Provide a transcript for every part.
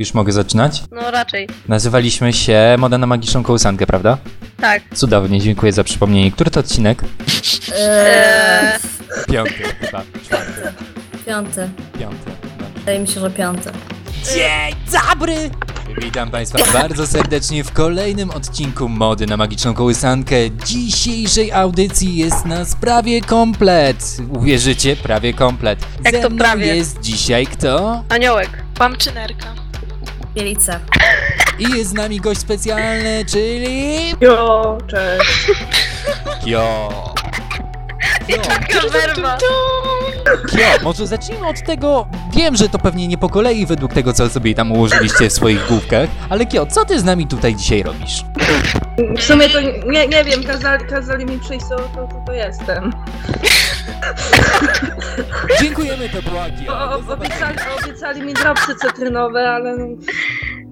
Już mogę zaczynać? No raczej. Nazywaliśmy się Moda na magiczną kołysankę, prawda? Tak. Cudownie, dziękuję za przypomnienie. Który to odcinek? Eee, Piąty chyba. Czwarty. piąty. Piąty. Wydaje mi się, że piąty. Dzień dobry! Witam Państwa bardzo serdecznie w kolejnym odcinku Mody na magiczną kołysankę. Dzisiejszej audycji jest nas prawie komplet. Uwierzycie? Prawie komplet. Jak Ze to mną prawie? jest dzisiaj kto? Aniołek. Pamczynerka. Bielica. I jest z nami gość specjalny, czyli... Jo, cześć. Kio. Kio. Taka. Kio, może zacznijmy od tego. Wiem, że to pewnie nie po kolei według tego, co sobie tam ułożyliście w swoich główkach, ale Kio, co ty z nami tutaj dzisiaj robisz? W sumie to nie, nie wiem, kazali, kazali mi przyjść, to, to, to, to jestem. Dziękujemy, to była Kio. O, Do o, zobaczenia. obiecali, obiecali mi dropsy cytrynowe, ale no,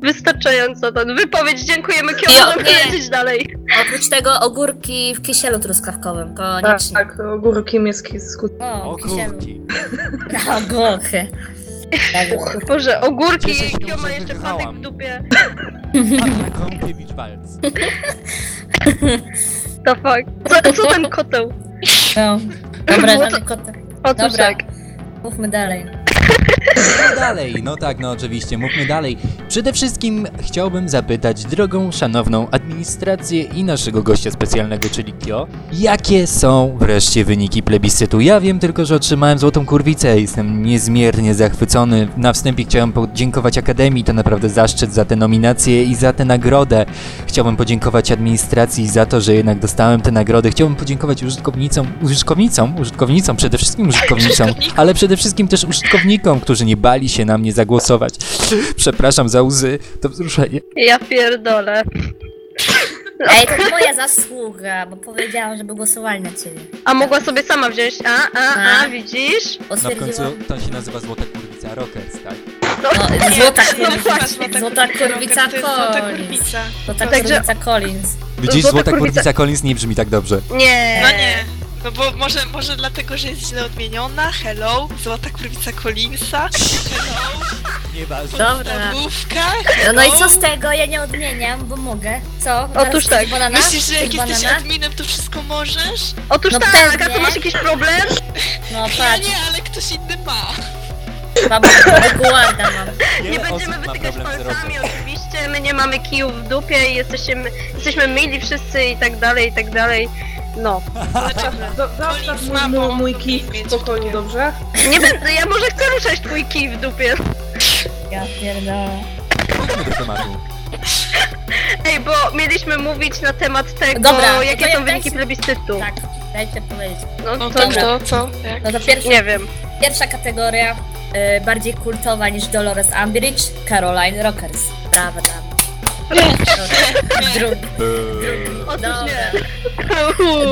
Wystarczająco ten wypowiedź. Dziękujemy Kio, możemy nie. lecieć dalej. Oprócz tego ogórki w kisielu truskawkowym. tak, Koniecznie. tak, ogórki mięskie z kut- O, w kisielu. kurki. Na ogórki. Tak. Boże, ogórki, Kio ma jeszcze patyk w dupie. Anna. The fuck. Co, co ten koteł? No. Dobra, Było żadny kotek. Otóż Dobra. tak. Mówmy dalej. Mówmy dalej, no tak, no oczywiście, mówmy dalej. Przede wszystkim chciałbym zapytać drogą, szanowną administrację i naszego gościa specjalnego, czyli Kio, jakie są wreszcie wyniki plebiscytu? Ja wiem tylko, że otrzymałem złotą kurwicę, jestem niezmiernie zachwycony. Na wstępie chciałem podziękować Akademii, to naprawdę zaszczyt za tę nominację i za tę nagrodę. Chciałbym podziękować administracji za to, że jednak dostałem tę nagrodę. Chciałbym podziękować użytkownicom, użytkownicom, użytkownicom, przede wszystkim użytkownicom, ale przede wszystkim też użytkownikom, którzy nie bali się na mnie zagłosować. Przepraszam za łzy, to wzruszenie. Ja pierdolę. Ej, to moja zasługa, bo powiedziałam, żeby głosowali na ciebie. A mogła sobie sama wziąć. A, a, a, A. widzisz? No w końcu to się nazywa Złota Kurwica Rockers, tak? No, No, złota nie kurwica. nazywa Złota Złota kurwica, Złota Collins. kurwica. Złota Także- kurwica Collins. Widzisz, Złota Złota Kurwica- Kurwica Collins nie brzmi tak dobrze. nie. No nie. No bo może, może dlatego, że jest źle odmieniona. Hello. Złota kurwica Collinsa. Hello. Nieważne. Dobra. Podstawówka. No, no i co z tego? Ja nie odmieniam, bo mogę. Co? Otóż Zaraz tak. Banana? Myślisz, że jak Chcesz jesteś banana? adminem, to wszystko możesz? Otóż No tak, pewnie. a tu masz jakiś problem? No Ja patrz, nie, ale ktoś inny ma. baba, guarda mam. Nie będziemy wytykać palcami, oczywiście. My nie mamy kijów w dupie i jesteśmy, jesteśmy mili wszyscy i tak dalej, i tak dalej. No. Znaczy, Do, zostaw mój, mój, mój kij dobrze? Nie będę, ja może chcę ruszać twój kij w dupie. Ja pierdolę. Wróćmy do tematu. Ej, bo mieliśmy mówić na temat tego, Dobra, jakie to są wyniki dajcie- plebiscytu. Tak, dajcie powiedzieć. No, No to, Dobra. to co? Jak? No to pierwsza, nie wiem. pierwsza kategoria, y, bardziej kultowa niż Dolores Umbridge, Caroline Rockers. Brawa mnie. Drugi, Otóż nie.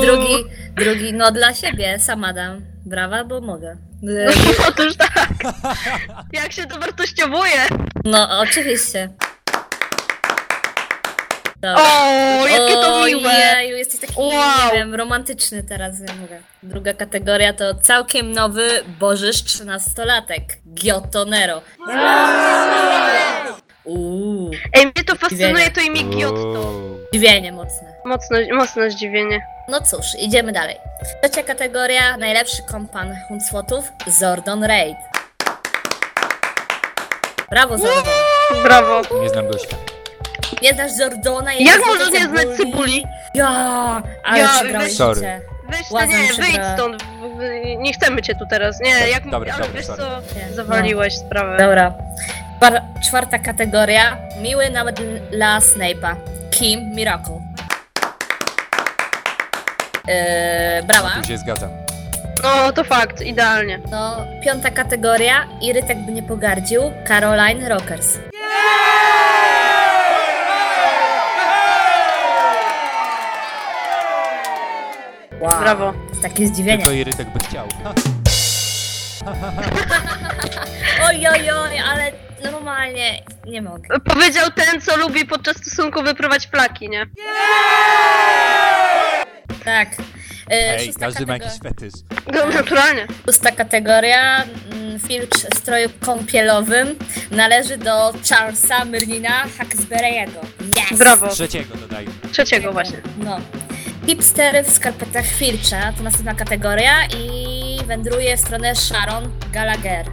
Drugi, drugi, no dla siebie, sama dam. Brawa, bo mogę. Otóż tak. Jak się to wartościowuje? No, oczywiście. Dobra. O, jakie to miłe. Ojeju, jesteś taki, Wow. nie wiem, romantyczny teraz, ja mówię. Druga kategoria to całkiem nowy bożysz trzynastolatek. Giotto Nero. Uuu, Ej, mnie to fascynuje, to imię Giotto. zdziwienie mocne. Mocno, mocne zdziwienie. No cóż, idziemy dalej. Trzecia kategoria, najlepszy kompan Huncwotów, Zordon Raid. Brawo, Zordon. Brawo. Nie znam gościa. Nie znasz Zordona? Jak jedziesz możesz nie znać cebuli? Ja, ale Ja, przegrałeś weź- Sorry. życie. Weź to nie, wyjdź stąd. w Nie chcemy cię tu teraz. Nie, jak Dobra, ale dobra, wiesz sorry. co, Nie, zawaliłeś sprawę. Dobra. Czwar- czwarta kategoria. Miły nawet dla Snape'a. Kim Miracle. Eee, brawa. Tu się zgadzam. No, to fakt, idealnie. No, piąta kategoria. I Rytek by nie pogardził. Caroline Rockers. Wow. Brawo. Takie zdziwienie. Tylko Irytek by chciał. Oj, oj, oj, ale normalnie nie mogę. Powiedział ten, co lubi podczas stosunku wyprywać flaki, nie? Tak. E, Ej, szósta każdy ma kategoria- jakiś fetysz. No, naturalnie. Szósta kategoria. mm, Filcz w stroju kąpielowym należy do Charlesa Merlina Haxberry'ego. Yes! Brawo. Trzeciego dodajmy. Trzeciego właśnie. No. Hipster w skarpetach Filcza to następna kategoria i wędruje w stronę Sharon Gallagher.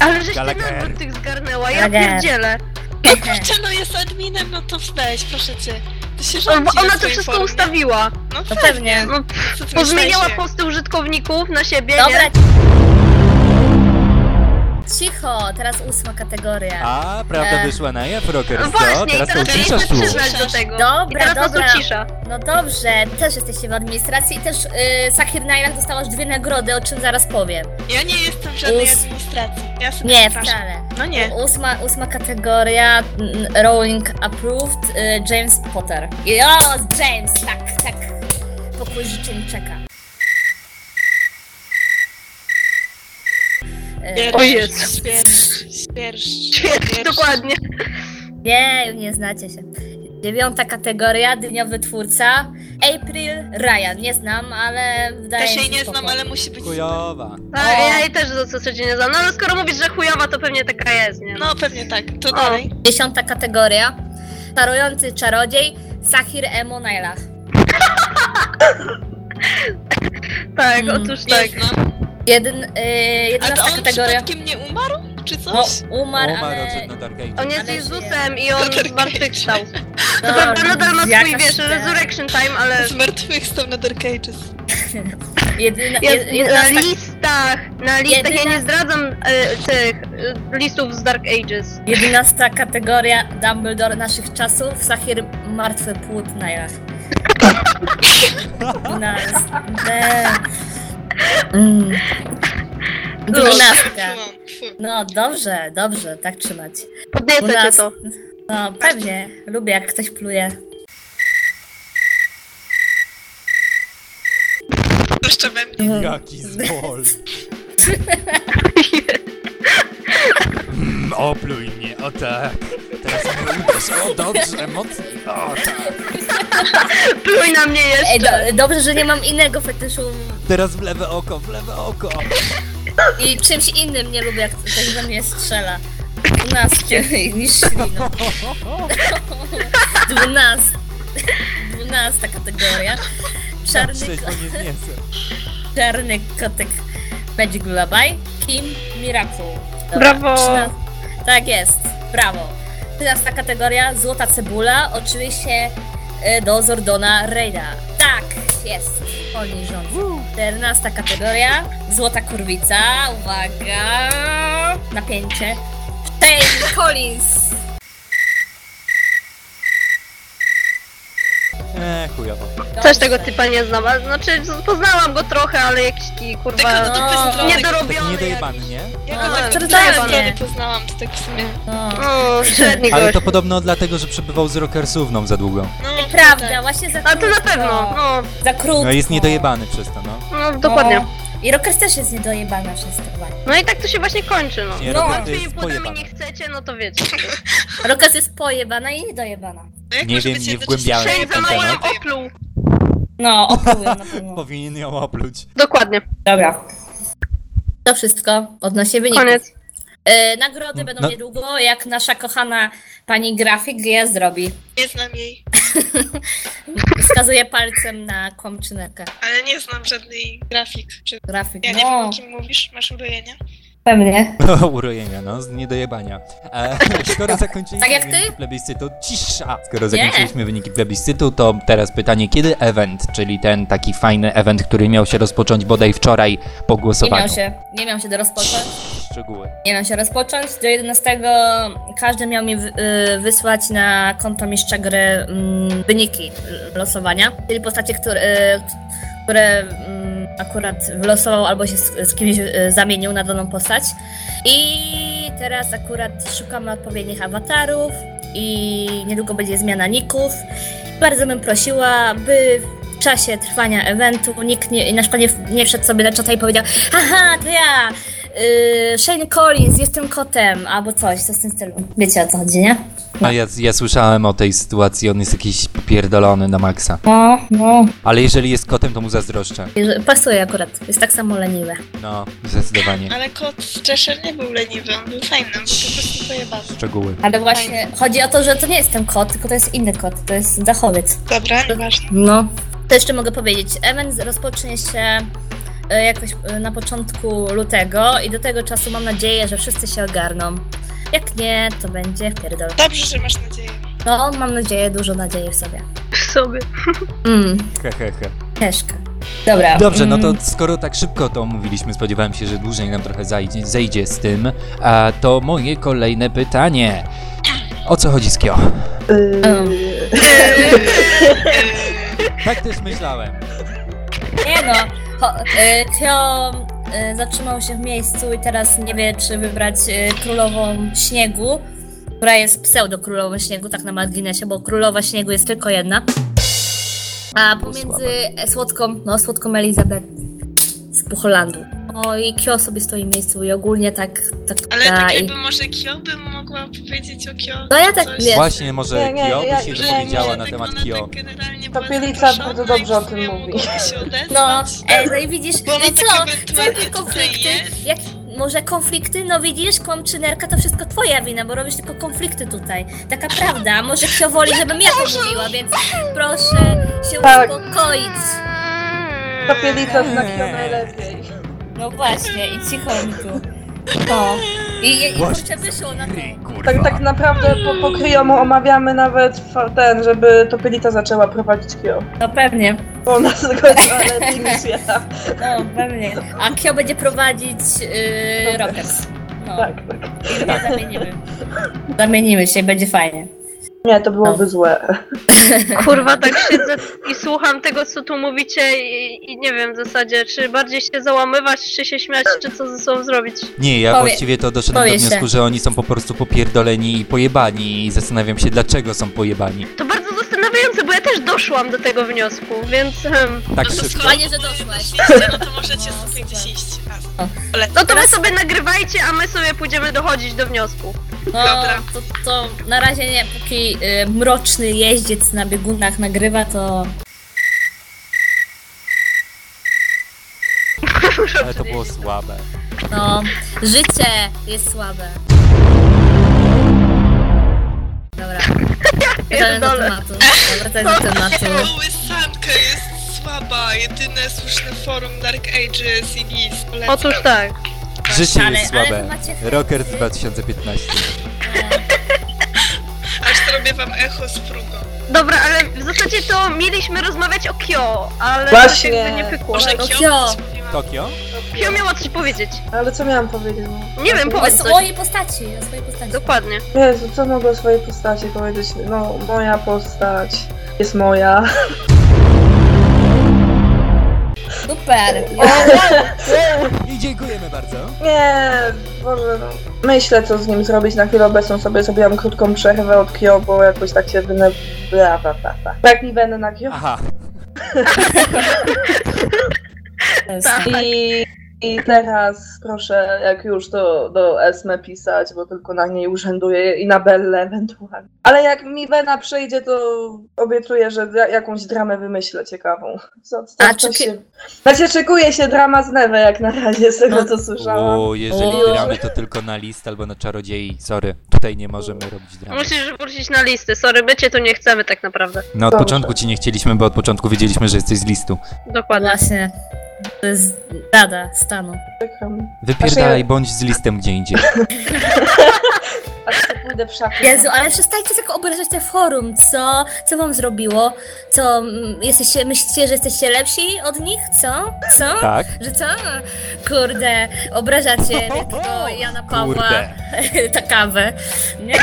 Ale żeś ty Gallagher. nazwy tych zgarnęła, ja Gallagher. pierdzielę. czytam. Czy no jest adminem, no to weź, proszę cię. To się rządzi bo na ona to swojej wszystko formie. ustawiła. No To pewnie. pewnie. No, Co ty pozmieniała myślałeś? posty użytkowników na siebie, Dobra. Cicho, teraz ósma kategoria. A, prawda E. wyszła na jaw, Rockers, No co? właśnie, i Teraz to teraz uciszasz przyznać do tego. Dobra, teraz dobra. ucisza. No dobrze, też jesteście w administracji i też y, Sakir Nailach dostałaś dwie nagrody, o czym zaraz powiem. Ja nie jestem w żadnej Ós- administracji. Ja sobie Nie, przepraszam. wcale. No nie. Ósma, ósma kategoria, mm, Rowling Approved, y, James Potter. O, James, tak, tak. Pokój życzeń czeka. Y, O Jezu. Świetnie, dokładnie. Nie, nie znacie się. Dziewiąta kategoria, dniowy twórca. April Ryan. Nie znam, ale wydaje Też mi jej się nie znam, spoko. ale musi być... Chujowa. A, ja jej też do zasadzie nie znam. No ale skoro mówisz, że chujowa, to pewnie taka jest, nie? No pewnie tak. To O. dalej. Dziesiąta kategoria. Czarujący czarodziej. Sahir Emo Nailach. Tak, Mm, otóż Nie tak. znam. Jeden, yy, A to jedenasta on kategoria. przypadkiem nie umarł? Czy No, coś? umarł, Umarł ale... odszedł na Dark Age. On jest Ale Jezusem i on Peter zmartwychwstał. No, To prawda, nadal ma swój, jakaś wiesz, ta- resurrection time, ale... Zmartwychwstał na Dark Ages. Jedyna, jed- na jedenasta, listach, na listach, ja Jedyna- nie zdradzam e, tych e, listów z Dark Ages. jedenasta kategoria Dumbledore naszych czasów. Sahir Martwy Płód Nailach. Dwunasta. Mm. Dwunastka. Fu, fu. No dobrze, dobrze, tak trzymać. Podniecę cię to. No pewnie, lubię jak ktoś pluje. Jeszcze we mnie. Jaki zbol. Mm, opluj mnie, o tak. Teraz mnie uderz, o dobrze, mocniej, o tak. Pluj na mnie jeszcze. Ej, do, dobrze, że nie mam innego fetyszu Teraz w lewe oko, w lewe oko. i czymś innym nie lubię, jak ktoś we mnie strzela. Dwunastkę niż śliną. Dwunast. Dwunasta kategoria. Czarny, nie zniesę. czarny kotek Magic Lullaby. Kim Miracle. Brawo. trzyna- Tak jest, brawo. Trzynasta kategoria, złota cebula, oczywiście e, do Zordona Reyda. Tak, jest, oni rządzą. Czternasta kategoria, złota kurwica, uwaga, napięcie. Shane Collins. Eee, chujowo. Też tego typa nie znam, a znaczy z- poznałam go trochę, ale jakiś taki kurwa Tylko do dupy No. zdrowych. niedorobiony Niedojebany, jakiś. nie? Ja No, go tak który z drugiej strony poznałam, to tak w sumie. No. O, średni Ale gość. to podobno dlatego, że przebywał z Rockersówną za długo. No, Prawda, tak. właśnie za A to na krótko. pewno, no, Za krótko. No jest niedojebany przez to, no. no dokładnie. No. I Rockers też jest niedojebana przez to właśnie. No i tak to się właśnie kończy, no. Nie, No. Rocker to jest pojebany. nie chcecie, no to wiecie. Rockers jest pojebana i niedojebana. No jak Nie może wiem, być nie jednocześnie wgłębiałem się w za ten mało temat. ją opluł. No, oplułem na pewno. Powinien ją opluć. Dokładnie, Dobra. To wszystko odnośnie wyników. koniec. E, nagrody będą No. niedługo, jak nasza kochana pani grafik je zrobi. Nie znam jej, Wskazuje palcem na kłamczynerkę. ale nie znam żadnej grafik. Czy... Grafik, Ja nie wiem, no, o kim mówisz, masz urojenia? Pewnie. Urojenia, no, z niedojebania. E, skoro zakończyliśmy Tak jak ty? wyniki plebiscytu, cisza! Skoro zakończyliśmy wyniki plebiscytu, to teraz pytanie, kiedy event, czyli ten taki fajny event, który miał się rozpocząć bodaj wczoraj po Nie głosowaniu. miał się, nie miał się do rozpocząć. Szczegóły. Nie miał się rozpocząć. Do 11 każdy miał mi y, wysłać na konto mistrza gry mm, wyniki losowania, czyli postacie, które, y, które mm, akurat wylosował albo się z, kimś y, zamienił na daną postać. I teraz akurat szukamy odpowiednich awatarów i niedługo będzie zmiana ników. Bardzo bym prosiła, by w czasie trwania eventu nikt nie, na przykład nie, nie wszedł sobie na czata i powiedział Haha, to ja! Yy, Shane Collins, jestem kotem, albo coś, to w tym stylu. Wiecie o co chodzi, nie? No ja, ja słyszałem o tej sytuacji, on jest jakiś popierdolony na maksa. No, no. Ale jeżeli jest kotem, to mu zazdroszczę. Pasuje akurat. Jest tak samo leniwy. No, zdecydowanie. Ale kot Cheshire nie był leniwy, on był fajny, on był po prostu pojebany. Szczegóły. Ale właśnie chodzi o to, że to nie jest ten kot, tylko to jest inny kot. To jest zachowiec. Dobra, nieważne. No. To jeszcze mogę powiedzieć. Event rozpocznie się jakoś e, na początku lutego i do tego czasu mam nadzieję, że wszyscy się ogarną. Jak nie, to będzie pierdol. Dobrze, że masz nadzieję. No, mam nadzieję, dużo nadziei w sobie. W sobie. Mm, He, he, he. ciężko. Dobra. Dobrze, no to mm, skoro tak szybko to omówiliśmy, spodziewałem się, że dłużej nam trochę zajdzie, zejdzie z tym, a to moje kolejne pytanie. O co chodzi z Kio? Mm. Tak też myślałem. Nie no. E, Kyo e, zatrzymał się w miejscu i teraz nie wie, czy wybrać e, królową śniegu, która jest pseudo-królową śniegu, tak na marginesie, bo królowa śniegu jest tylko jedna. A pomiędzy słodką, no słodką Elizabeth z Pucholandu. No i Kyo sobie stoi w miejscu i ogólnie tak, tak Ale tak i... jakby może Kyo bym mogła powiedzieć o Kyo. No ja tak coś. wiem. Właśnie, może Nie, nie, Kio by się nie, na tak temat Kio. Tak bardzo dobrze o tym mówi. No, e, no i widzisz, no co? Co tutaj konflikty? Jak, może konflikty? No widzisz, kłamczynerka to wszystko twoja wina, bo robisz tylko konflikty tutaj. Taka prawda, może kto woli, żebym ja to mówiła, więc proszę się Tak. uspokoić. Papielica zna Kio najlepiej. No właśnie, i cicho mi tu. No. I, i, i kurczę, wyszło na to. Tak, tak naprawdę po, po kryjomu omawiamy nawet fa- ten, żeby Topielita zaczęła prowadzić Kio. No pewnie, Bo ona zgodziła lepiej niż ja. no pewnie. A Kio będzie prowadzić yy, Rockets. No, Tak, tak. i mnie zamienimy. Zamienimy się, będzie fajnie. Nie, to byłoby złe. Kurwa, tak siedzę i słucham tego, co tu mówicie i, i nie wiem w zasadzie, czy bardziej się załamywać, czy się śmiać, czy co ze sobą zrobić. Nie, ja Powie- właściwie to doszedłem do powie się. wniosku, że oni są po prostu popierdoleni i pojebani i zastanawiam się, dlaczego są pojebani. To bardzo zastanawiające, bo ja też doszłam do tego wniosku, więc... em, Tak No to szybko. Fajnie, że doszłaś. wyszliście, No to możecie No, sobie gdzieś super. iść. No to wy sobie nagrywajcie, a my sobie pójdziemy dochodzić do wniosku. No, Dobra. to, to na razie nie, póki y, mroczny jeździec na biegunach nagrywa, to Ale to było słabe. no, życie jest słabe. Dobra. Wracając do pierdolę. tematu. Wracając do tematu. Łysanka jest słaba, jedyne słuszne forum Dark Ages i. Polecam. Otóż tak. Życie jest ale słabe. macie Rocker chęty. 2015. Aż zrobię wam echo z próbą. Dobra, ale w zasadzie to mieliśmy rozmawiać o Kyo, ale Właśnie. to jakby nie pykło. Może No, Kyo? Kyo. coś mówiłam. Tokio? Kyo miała coś powiedzieć. Ale co miałam powiedzieć? No? Nie wiem, O powiedz coś. swojej postaci, o swojej postaci. Dokładnie. Jezu, co mogę o swojej postaci powiedzieć? No, moja postać jest moja. Super. dziękujemy bardzo. Nie, Boże, no. Myślę, co z nim zrobić. Na chwilę obecną sobie zrobiłam krótką przerwę od Kyo, bo jakoś tak się wynę... Bla, bla, bla, bla. Tak mi będę na Kyo. Aha. Tak. I, I teraz proszę, jak już to do Esme pisać, bo tylko na niej urzęduję i na Belle ewentualnie. Ale jak mi Wena przyjdzie, to obiecuję, że dra- jakąś dramę wymyślę ciekawą. Co, co, A czy- się... Znaczy szykuje się drama z Neve jak na razie, z tego co słyszałam. O, jeżeli O. gramy to tylko na list albo na czarodziei. Sorry, tutaj nie możemy robić dramy. Musisz wrócić na listy. Sorry, my cię tu nie chcemy tak naprawdę. No od Dobrze. początku ci nie chcieliśmy, bo od początku wiedzieliśmy, że jesteś z listu. Dokładnie. Właśnie. To jest rada stanu. Wypierdalaj, bądź z listem gdzie indziej. Aż się pójdę w szafie. Jezu, ale przestańcie tak obrażać te forum, co? Co wam zrobiło? Co, mm, jesteście, myślicie, że jesteście lepsi od nich? Co? Co? Tak? Że co? Kurde, obrażacie wielkiego Jana Pawła Kurde. ta kawę. Nie.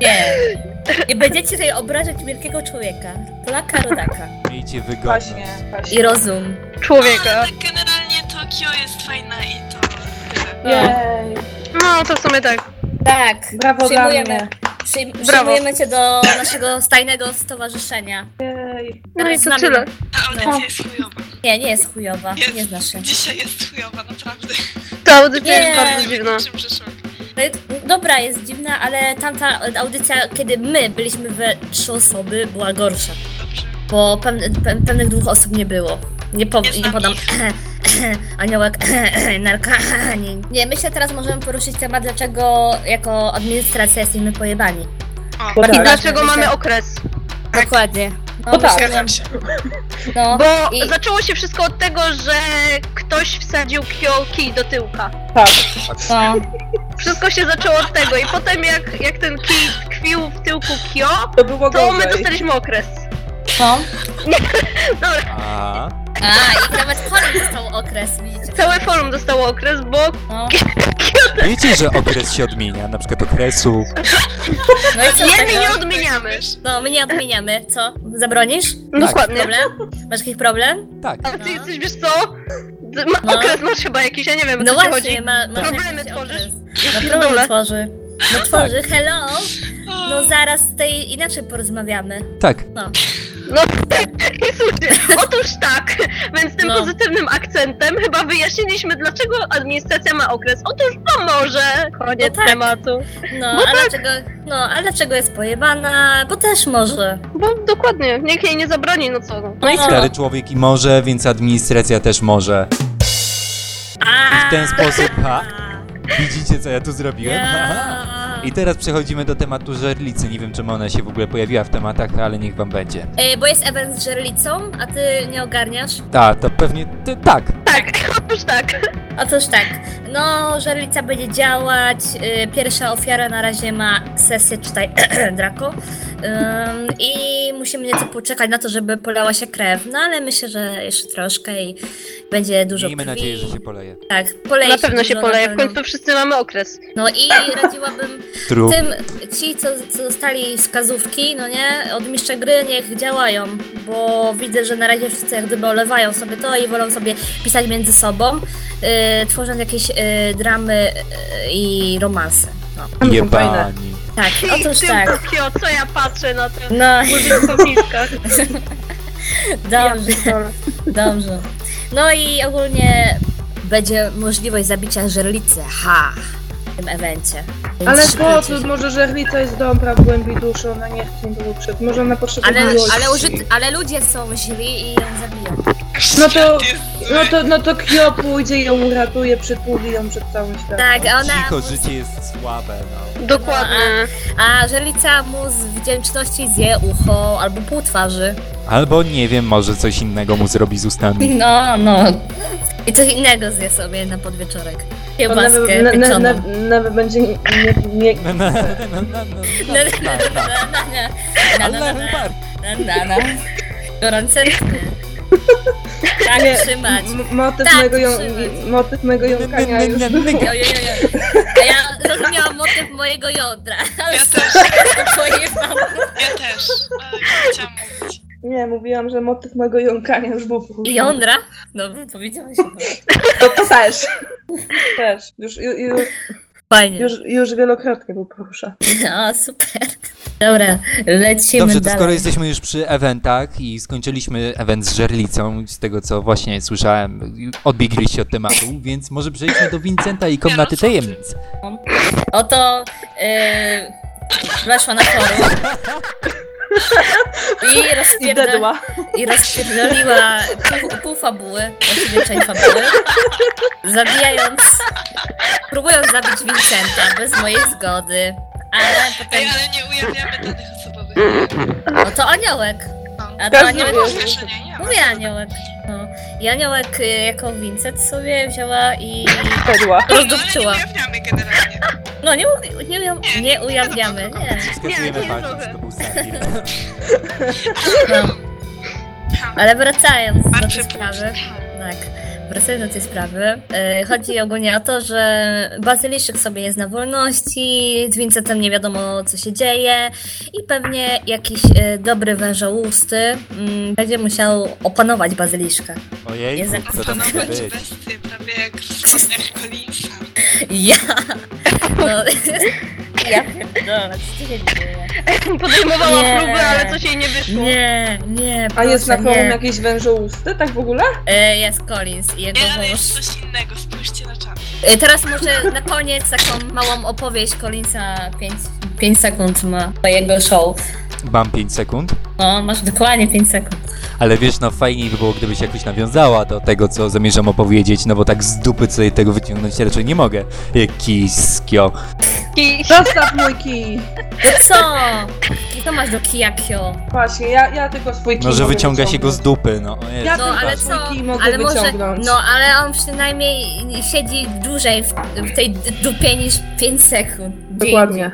Nie. Nie będziecie tutaj obrażać wielkiego człowieka. Polaka, rodaka. Miejcie wygodność. Właśnie, właśnie. I rozum. Człowieka. Ale tak generalnie Tokio jest fajna i to tyle. Jej, No, to w sumie tak. Tak. brawo dla Przyjmujemy. mnie. Przyjm- Brawo. przyjmujemy cię do naszego stajnego stowarzyszenia. Jej. No i Z to tyle. Ta audycja jest chujowa. Nie, nie jest chujowa. Jest. Nie znasz się. Dzisiaj jest chujowa, naprawdę. Ta audycja Nie. jest bardzo dziwna. Czym? No i- Dobra, jest dziwna, ale tamta audycja, kiedy my byliśmy we trzy osoby, była gorsza. Bo pewne, pe, pewnych dwóch osób nie było. Nie, po, Nie nie podam. Aniołek, narkomanin. Nie, myślę teraz możemy poruszyć temat, dlaczego jako administracja jesteśmy pojebani. O, tak. Dlaczego myślę- mamy okres? Dokładnie. No, Bo tak. zgadzam się. no, Bo i, zaczęło się wszystko od tego, że ktoś wsadził kio kij do tyłka. Tak. no, Wszystko się zaczęło od tego i potem jak, jak ten kij tkwił w tyłku kio, To było to my gorzej. dostaliśmy okres. no. A, A, i nawet Holly dostał okres, widzicie. Całe forum dostało okres, bo No, wiecie, że okres się odmienia, na przykład okresu. no i co z nie, my nie tego? odmieniamy. No, my nie odmieniamy. Co? Zabronisz? Dokładnie. Problem? Masz jakiś problem? Tak. A ty jesteś, wiesz co? Ty Ma, No. Okres masz chyba jakiś, ja nie wiem, o No co ci właśnie, chodzi. ma, ma Problemy jakiś tworzysz? okres. No problem tworzy. No tworzy, hello! No zaraz tej inaczej porozmawiamy. Tak. No. No, i słuchajcie, otóż tak, więc tym No. pozytywnym akcentem chyba wyjaśniliśmy, dlaczego administracja ma okres. Otóż, no może, koniec No tak. tematu. No, Bo a dlaczego, no, a dlaczego jest pojebana? Bo też może. Bo dokładnie, nikt jej nie zabroni, no co no. No i co? Stary człowiek i może, więc administracja też może. A, W ten sposób, ha? Widzicie, co ja tu zrobiłem? Ja. I teraz przechodzimy do tematu żerlicy. Nie wiem, czym ona się w ogóle pojawiła w tematach, ale niech wam będzie. Ej, bo jest event z żerlicą, a ty nie ogarniasz? Ta, to pewnie ty, tak. Tak, otóż tak. Otóż tak, no, żerlica będzie działać. y, Pierwsza ofiara na razie ma sesję, czytaj Draco. Ym, I musimy nieco poczekać na to, żeby polała się krew. No ale myślę, że jeszcze troszkę i będzie dużo Miejmy krwi. nadzieję, że się poleje. Tak, poleje Na pewno się dużo, poleje, na w pewno. końcu wszyscy mamy okres. No i radziłabym Trup. tym, ci co, co dostali wskazówki, no nie, od mistrza gry niech działają, bo widzę, że na razie wszyscy jak gdyby olewają sobie to i wolą sobie pisać między sobą, yy, tworząc jakieś yy, dramy yy, i romanse. No. Jebani. Tak, otóż Ty, tak. Tokio, co ja patrzę na te No, użytkowniczkach. dobrze, dobrze. No i ogólnie będzie możliwość zabicia żerlicy, ha, w tym evencie. Więc Ale po co? Może żerlica jest dobra w głębi duszy, ona nie chce niczego przed. Może ona potrzebuje Ale, miłości. ale, użyt, ale ludzie są źli i ją zabiją. No to, no to, no to Kyo pójdzie i ją uratuje, przytuli ją przed całym światem. Tak, a ona. Cicho, życie jest słabe, no. Dokładnie. A żelica mu z wdzięczności zje ucho albo pół twarzy. Albo nie wiem, może coś innego mu zrobi z ustami. No, no. I coś innego zje sobie na podwieczorek. Kiełbaskę nawet, na, na, pieczoną. na, nawet będzie nie, nie, nie, Na, na, na, na, na, na, Na, na, na, na, na, na, na, na, na, na, na. Gorące rytmy. Tak Nie. trzymać. motyw, Tak, mego ją, trzymać. motyw mego jąkania już był. A ja zrozumiałam motyw mojego jądra. Ale Ja też. to pojebałam. Ja też, ale nie chciałam mówić. Nie, mówiłam, że motyw mego jąkania już był. Jądra? No, powiedziałaś. To, to też. Też. Już, ju- już, Fajnie. już, już wielokrotnie był poruszany. O, super. Dobra, lecimy Dobrze, to dalej. skoro jesteśmy już przy eventach i skończyliśmy event z żerlicą, z tego co właśnie słyszałem, odbiegliście od tematu, więc może przejdźmy do Vincenta i komnaty tajemnic. Oto yy, weszła na forum i, rozpierda, i rozpierdoliła pół, pół fabuły, właściwie część fabuły, zabijając, próbując zabić Vincenta bez mojej zgody, ale potem, Ej, ale nie ujawniamy danych osobowych. no to aniołek, No. a to Każdy aniołek, wie. Nie ma. mówię aniołek, no. I aniołek y, jako Vincent sobie wzięła i Dedła. No, ale nie rozdupczyła. ujawniamy generalnie. No nie, u- nie, nie, nie ujawniamy, nie. Wskazujemy nie palcem, mogę. że to był Safir. No. Ale wracając do tej Marczy sprawy, tak, wracając do tej sprawy, e, chodzi ogólnie o to, że Bazyliszek sobie jest na wolności, z Vincentem nie wiadomo co się dzieje i pewnie jakiś e, dobry wężołusty mm, będzie musiał opanować Bazyliszka. Ojej, Jest co to może być? bestie, prawie jak Collinsa. Ja! No, ja pierdolę, co się dzieje? podejmowała Nie. próby, ale coś jej nie wyszło. Nie, nie, A jest na forum nie. jakieś wężousty, tak w ogóle? E, Jest Collins i jego Nie, ale jest coś innego, spójrzcie na czat. E, Teraz może na koniec taką małą opowieść Collinsa 5, sekund ma mojego show. Mam 5 sekund. O, masz dokładnie 5 sekund. Ale wiesz, no fajniej by było, gdybyś jakoś nawiązała do tego, co zamierzam opowiedzieć, no bo tak z dupy sobie tego wyciągnąć raczej nie mogę. Kiskio. I Zostaw mój kij! Co? I to masz do Kijakio. Właśnie, ja, ja tylko swój kij No, że mogę wyciąga się go z wyciągnąć. dupy, no. o Jezu. Ja No tylko ale swój co? kij mogę Ale może. wyciągnąć. No ale on przynajmniej siedzi dłużej w, w tej dupie niż 5 sekund. Dokładnie.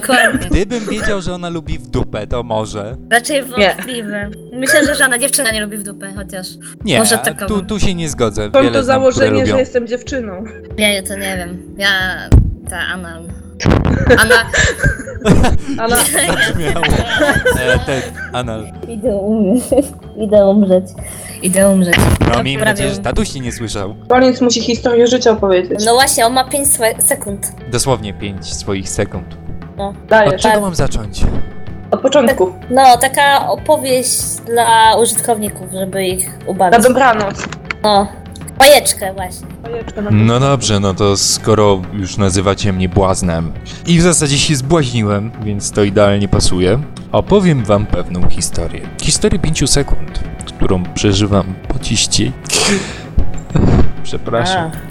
Dokładnie. Gdybym wiedział, że ona lubi w dupę, to może. Raczej wątpliwe. Myślę, że żadna dziewczyna nie lubi w dupę, chociaż. Nie, Może tu, tu się nie zgodzę. Wiele to znam, które założenie, lubią. że jestem dziewczyną? Ja to nie wiem. Ja. Ta Anna. Anna. Ale Zabrzmiało. E, ten, anal. Idę umrzeć. Idę umrzeć. Idę umrzeć. No, miejmy Prawie- nadzieję, że tatuś ci nie słyszał. koniec musi historię życia opowiedzieć. No właśnie, on ma 5 sekund. Dosłownie 5 swoich sekund. No. Od Dajesz. czego tak. mam zacząć? Od początku. No, taka opowieść dla użytkowników, żeby ich Na ubawić. dobranoc. No. Bajeczkę właśnie. Bajeczkę na No dobrze, no to skoro już nazywacie mnie błaznem i w zasadzie się zbłaźniłem, więc to idealnie pasuje, opowiem wam pewną historię. Historię 5 sekund, którą przeżywam po ciści. Przepraszam. A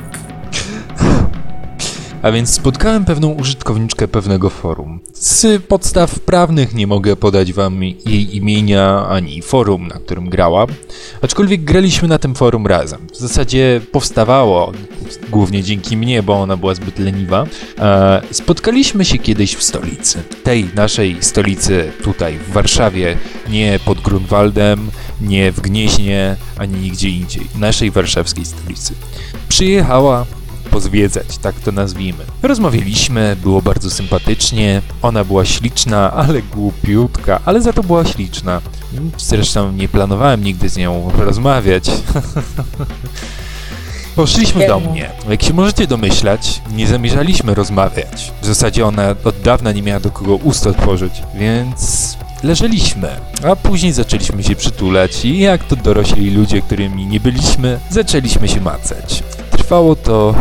więc spotkałem pewną użytkowniczkę pewnego forum. Z podstaw prawnych nie mogę podać wam jej imienia ani forum, na którym grała, aczkolwiek graliśmy na tym forum razem. W zasadzie powstawało głównie dzięki mnie, bo ona była zbyt leniwa. E, spotkaliśmy się kiedyś w stolicy. Tej naszej stolicy tutaj w Warszawie, nie pod Grunwaldem, nie w Gnieźnie, ani nigdzie indziej. Naszej warszawskiej stolicy. Przyjechała pozwiedzać, tak to nazwijmy. Rozmawialiśmy, było bardzo sympatycznie, ona była śliczna, ale głupiutka, ale za to była śliczna. Zresztą nie planowałem nigdy z nią rozmawiać. Poszliśmy do mnie. Jak się możecie domyślać, nie zamierzaliśmy rozmawiać. W zasadzie ona od dawna nie miała do kogo ust otworzyć, więc leżeliśmy. A później zaczęliśmy się przytulać i jak to dorośli ludzie, którymi nie byliśmy, zaczęliśmy się macać. Trwało to...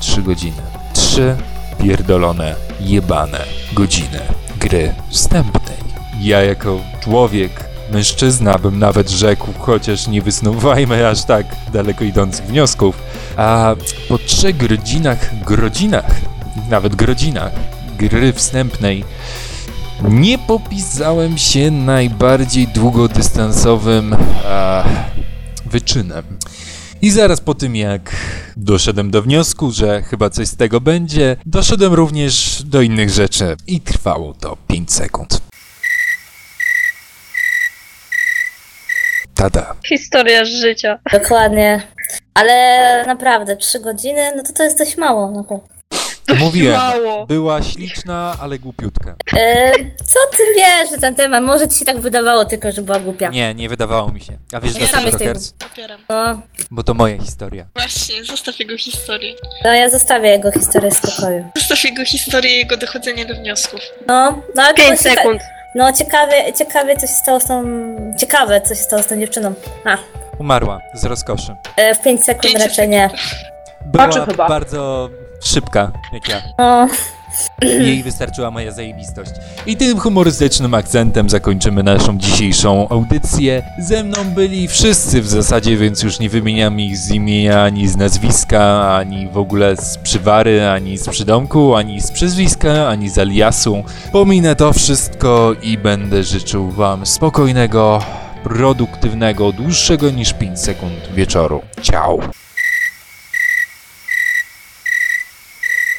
trzy godziny. Trzy pierdolone, jebane godziny gry wstępnej. Ja jako człowiek, mężczyzna bym nawet rzekł, chociaż nie wysnuwajmy aż tak daleko idących wniosków, a po trzech godzinach, godzinach, nawet godzinach gry wstępnej nie popisałem się najbardziej długodystansowym a, wyczynem. I zaraz po tym, jak doszedłem do wniosku, że chyba coś z tego będzie, doszedłem również do innych rzeczy i trwało to 5 sekund. Tada. historia z życia. Dokładnie. Ale naprawdę, 3 godziny, no to to jest dość mało. No. Mówiłem, Mało. była śliczna, ale głupiutka. E, co ty wiesz na ten temat? Może ci się tak wydawało tylko, że była głupia. Nie, nie wydawało mi się. A wiesz Ja dlaczego, sam jestem- Rockers? Popieram. No, Bo to moja historia. Właśnie, zostaw jego historię. no ja zostawię jego historię w spokoju. Zostaw jego historię i jego dochodzenie do wniosków. No, no ale to 5 jest cieka- sekund. No ciekawie, ciekawie co się stało z tą... Ciekawe co się stało z tą dziewczyną. A, Umarła z rozkoszy. e, w 5 sekund Pięć raczej nie. Była chyba. bardzo szybka, jak ja. Jej wystarczyła moja zajebistość. I tym humorystycznym akcentem zakończymy naszą dzisiejszą audycję. Ze mną byli wszyscy w zasadzie, więc już nie wymieniam ich z imienia, ani z nazwiska, ani w ogóle z przywary, ani z przydomku, ani z przyzwiska, ani z aliasu. Pominę to wszystko i będę życzył wam spokojnego, produktywnego, dłuższego niż 5 sekund wieczoru. Ciao!